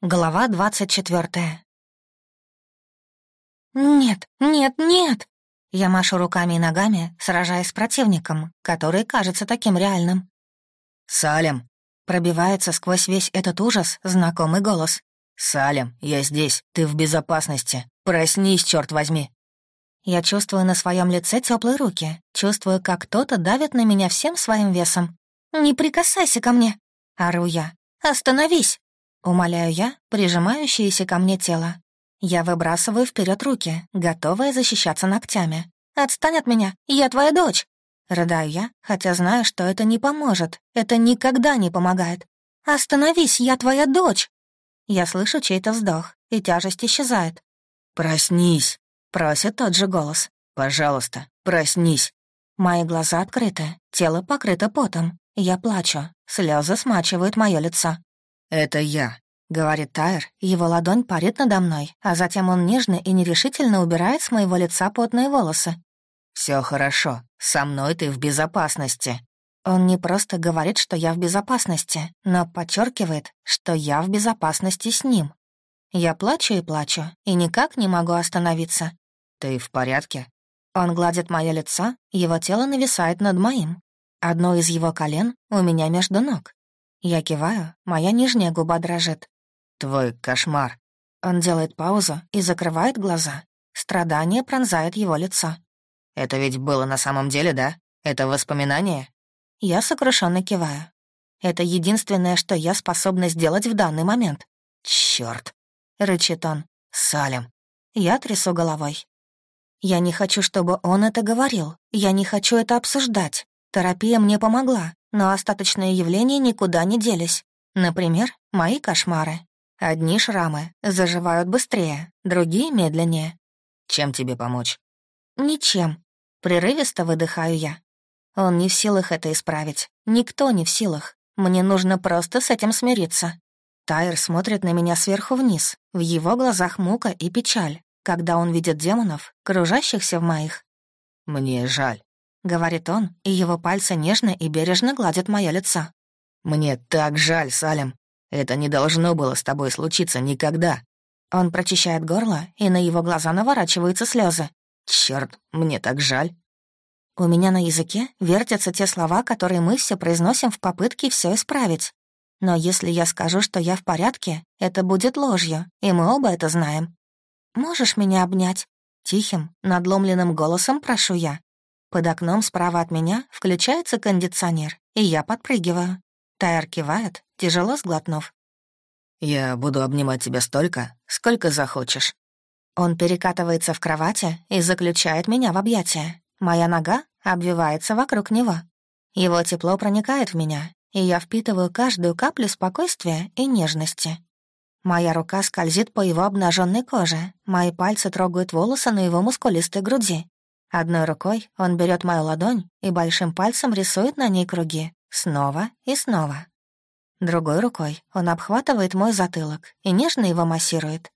Глава двадцать четвертая. «Нет, нет, нет!» Я машу руками и ногами, сражаясь с противником, который кажется таким реальным. «Салем!» Пробивается сквозь весь этот ужас знакомый голос. «Салем, я здесь, ты в безопасности. Проснись, черт возьми!» Я чувствую на своем лице теплые руки, чувствую, как кто-то давит на меня всем своим весом. «Не прикасайся ко мне!» — ору я. «Остановись!» Умоляю я, прижимающееся ко мне тело. Я выбрасываю вперед руки, готовая защищаться ногтями. «Отстань от меня, я твоя дочь!» Рыдаю я, хотя знаю, что это не поможет. Это никогда не помогает. «Остановись, я твоя дочь!» Я слышу чей-то вздох, и тяжесть исчезает. «Проснись!» — просит тот же голос. «Пожалуйста, проснись!» Мои глаза открыты, тело покрыто потом. Я плачу, слезы смачивают мое лицо. «Это я», — говорит Тайр, его ладонь парит надо мной, а затем он нежно и нерешительно убирает с моего лица потные волосы. Все хорошо, со мной ты в безопасности». Он не просто говорит, что я в безопасности, но подчеркивает, что я в безопасности с ним. Я плачу и плачу, и никак не могу остановиться. «Ты в порядке?» Он гладит мое лицо, его тело нависает над моим. Одно из его колен у меня между ног. Я киваю, моя нижняя губа дрожит. «Твой кошмар». Он делает паузу и закрывает глаза. Страдание пронзает его лицо. «Это ведь было на самом деле, да? Это воспоминание?» Я сокрушенно киваю. Это единственное, что я способна сделать в данный момент. Черт! рычит он. «Салем». Я трясу головой. Я не хочу, чтобы он это говорил. Я не хочу это обсуждать. Терапия мне помогла, но остаточные явления никуда не делись. Например, мои кошмары. Одни шрамы заживают быстрее, другие — медленнее. Чем тебе помочь? Ничем. Прерывисто выдыхаю я. Он не в силах это исправить. Никто не в силах. Мне нужно просто с этим смириться. Тайр смотрит на меня сверху вниз. В его глазах мука и печаль, когда он видит демонов, кружащихся в моих. «Мне жаль», — говорит он, и его пальцы нежно и бережно гладят мое лицо. «Мне так жаль, Салем. Это не должно было с тобой случиться никогда». Он прочищает горло, и на его глаза наворачиваются слезы. Черт, мне так жаль». У меня на языке вертятся те слова, которые мы все произносим в попытке все исправить. Но если я скажу, что я в порядке, это будет ложью, и мы оба это знаем. «Можешь меня обнять?» Тихим, надломленным голосом прошу я. Под окном справа от меня включается кондиционер, и я подпрыгиваю. Тайр кивает, тяжело сглотнув. «Я буду обнимать тебя столько, сколько захочешь». Он перекатывается в кровати и заключает меня в объятия. Моя нога обвивается вокруг него. Его тепло проникает в меня, и я впитываю каждую каплю спокойствия и нежности. Моя рука скользит по его обнаженной коже, мои пальцы трогают волосы на его мускулистой груди, Одной рукой он берет мою ладонь и большим пальцем рисует на ней круги. Снова и снова. Другой рукой он обхватывает мой затылок и нежно его массирует.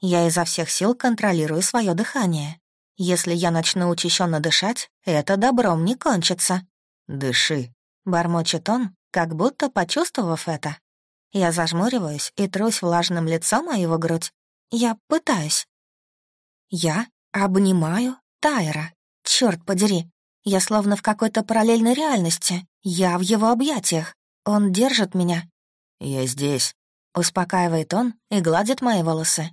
Я изо всех сил контролирую свое дыхание. Если я начну учащенно дышать, это добром не кончится. «Дыши», — бормочет он, как будто почувствовав это. Я зажмуриваюсь и трусь влажным лицом о его грудь. Я пытаюсь. Я обнимаю Тайра. Черт подери, я словно в какой-то параллельной реальности. Я в его объятиях. Он держит меня. «Я здесь», — успокаивает он и гладит мои волосы.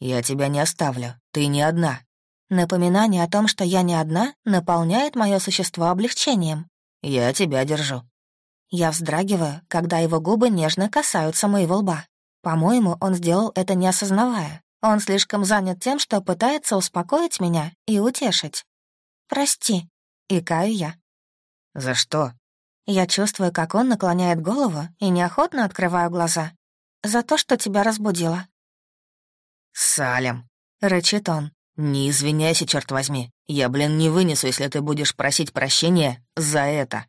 «Я тебя не оставлю. Ты не одна». Напоминание о том, что я не одна, наполняет мое существо облегчением. «Я тебя держу». Я вздрагиваю, когда его губы нежно касаются моего лба. По-моему, он сделал это не осознавая. Он слишком занят тем, что пытается успокоить меня и утешить. «Прости», — икаю я. «За что?» Я чувствую, как он наклоняет голову и неохотно открываю глаза. «За то, что тебя разбудила». «Салем», — рычит он. «Не извиняйся, черт возьми. Я, блин, не вынесу, если ты будешь просить прощения за это».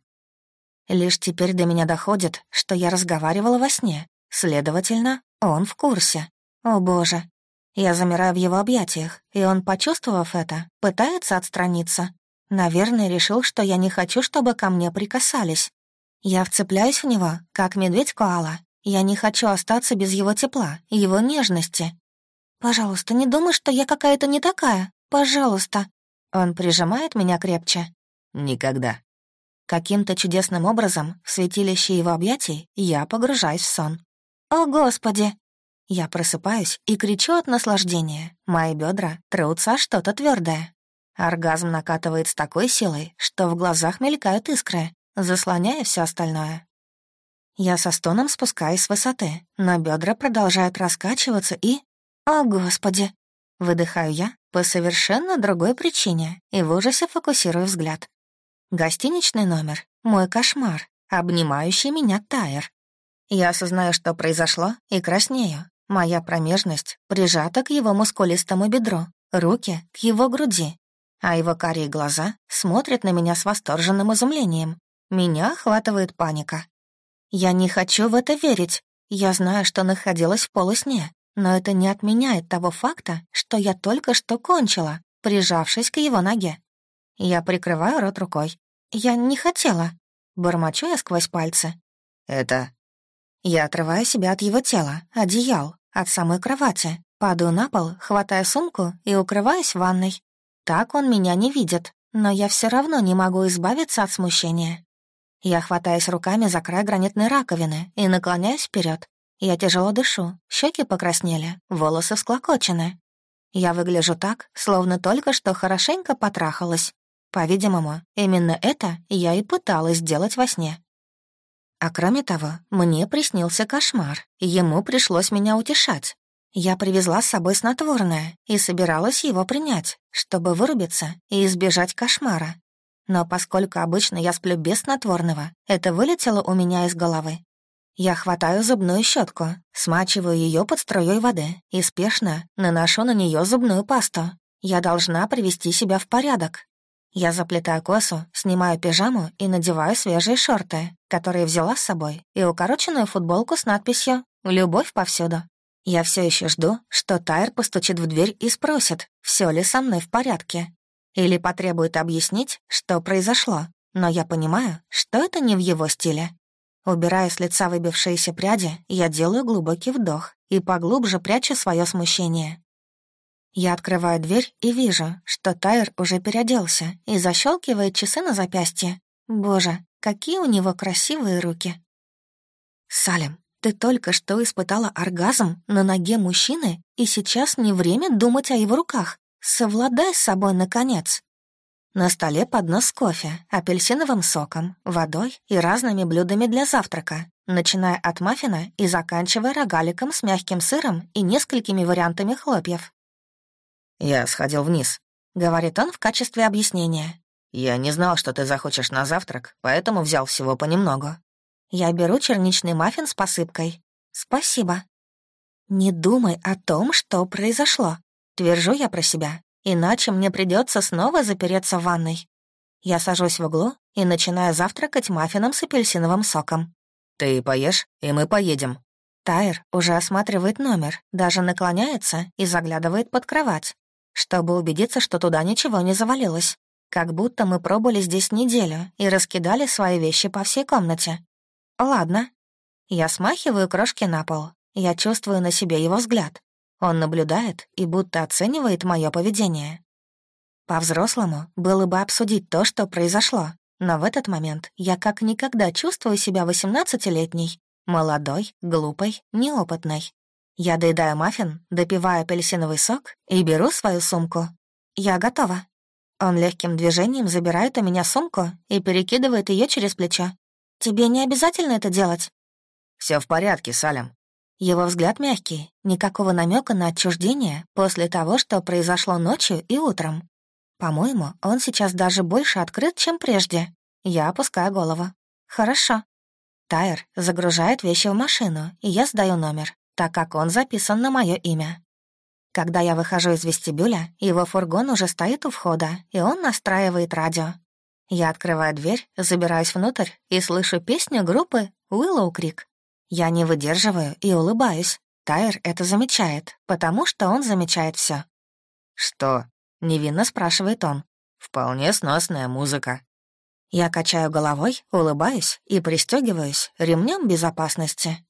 Лишь теперь до меня доходит, что я разговаривала во сне. Следовательно, он в курсе. О боже, я замираю в его объятиях, и он, почувствовав это, пытается отстраниться. Наверное, решил, что я не хочу, чтобы ко мне прикасались. Я вцепляюсь в него, как медведь-коала, Я не хочу остаться без его тепла, его нежности. Пожалуйста, не думай, что я какая-то не такая. Пожалуйста. Он прижимает меня крепче. Никогда. Каким-то чудесным образом в святилище его объятий я погружаюсь в сон. «О, Господи!» Я просыпаюсь и кричу от наслаждения. Мои бедра трутся что-то твердое. Оргазм накатывает с такой силой, что в глазах мелькают искры, заслоняя все остальное. Я со стоном спускаюсь с высоты, но бедра продолжают раскачиваться и... О, Господи! Выдыхаю я по совершенно другой причине и в ужасе фокусирую взгляд. Гостиничный номер — мой кошмар, обнимающий меня Тайер. Я осознаю, что произошло, и краснею. Моя промежность прижата к его мускулистому бедру, руки — к его груди, а его карие глаза смотрят на меня с восторженным изумлением. Меня охватывает паника. Я не хочу в это верить. Я знаю, что находилась в полусне, но это не отменяет того факта, что я только что кончила, прижавшись к его ноге. Я прикрываю рот рукой. Я не хотела. Бормочу я сквозь пальцы. Это... Я отрываю себя от его тела, одеял, от самой кровати, падаю на пол, хватаю сумку и укрываюсь в ванной. Так он меня не видит, но я все равно не могу избавиться от смущения. Я хватаюсь руками за край гранитной раковины и наклоняюсь вперед. Я тяжело дышу, щеки покраснели, волосы всклокочены. Я выгляжу так, словно только что хорошенько потрахалась. По-видимому, именно это я и пыталась сделать во сне. А кроме того, мне приснился кошмар, и ему пришлось меня утешать. Я привезла с собой снотворное и собиралась его принять, чтобы вырубиться и избежать кошмара. Но поскольку обычно я сплю без снотворного, это вылетело у меня из головы. Я хватаю зубную щетку, смачиваю ее под струей воды и спешно наношу на нее зубную пасту. Я должна привести себя в порядок, я заплетаю косу, снимаю пижаму и надеваю свежие шорты, которые взяла с собой, и укороченную футболку с надписью «Любовь повсюду». Я все еще жду, что Тайр постучит в дверь и спросит, все ли со мной в порядке. Или потребует объяснить, что произошло, но я понимаю, что это не в его стиле. Убирая с лица выбившиеся пряди, я делаю глубокий вдох и поглубже прячу свое смущение. Я открываю дверь и вижу, что Тайр уже переоделся и защелкивает часы на запястье. Боже, какие у него красивые руки. Салим, ты только что испытала оргазм на ноге мужчины, и сейчас не время думать о его руках. Совладай с собой, наконец. На столе поднос с кофе, апельсиновым соком, водой и разными блюдами для завтрака, начиная от маффина и заканчивая рогаликом с мягким сыром и несколькими вариантами хлопьев. «Я сходил вниз», — говорит он в качестве объяснения. «Я не знал, что ты захочешь на завтрак, поэтому взял всего понемногу». «Я беру черничный маффин с посыпкой. Спасибо». «Не думай о том, что произошло», — твержу я про себя, иначе мне придется снова запереться в ванной. Я сажусь в углу и начинаю завтракать маффином с апельсиновым соком. «Ты поешь, и мы поедем». Тайр уже осматривает номер, даже наклоняется и заглядывает под кровать чтобы убедиться, что туда ничего не завалилось. Как будто мы пробыли здесь неделю и раскидали свои вещи по всей комнате. Ладно. Я смахиваю крошки на пол. Я чувствую на себе его взгляд. Он наблюдает и будто оценивает мое поведение. По-взрослому было бы обсудить то, что произошло, но в этот момент я как никогда чувствую себя восемнадцатилетней, молодой, глупой, неопытной. Я доедаю маффин, допиваю апельсиновый сок и беру свою сумку. Я готова. Он легким движением забирает у меня сумку и перекидывает ее через плечо. Тебе не обязательно это делать. Все в порядке, Салем. Его взгляд мягкий, никакого намека на отчуждение после того, что произошло ночью и утром. По-моему, он сейчас даже больше открыт, чем прежде. Я опускаю голову. Хорошо. Тайр загружает вещи в машину, и я сдаю номер так как он записан на мое имя. Когда я выхожу из вестибюля, его фургон уже стоит у входа, и он настраивает радио. Я открываю дверь, забираюсь внутрь и слышу песню группы Willow Creek. Я не выдерживаю и улыбаюсь. Тайр это замечает, потому что он замечает все. «Что?» — невинно спрашивает он. «Вполне сносная музыка». Я качаю головой, улыбаюсь и пристегиваюсь ремнем безопасности.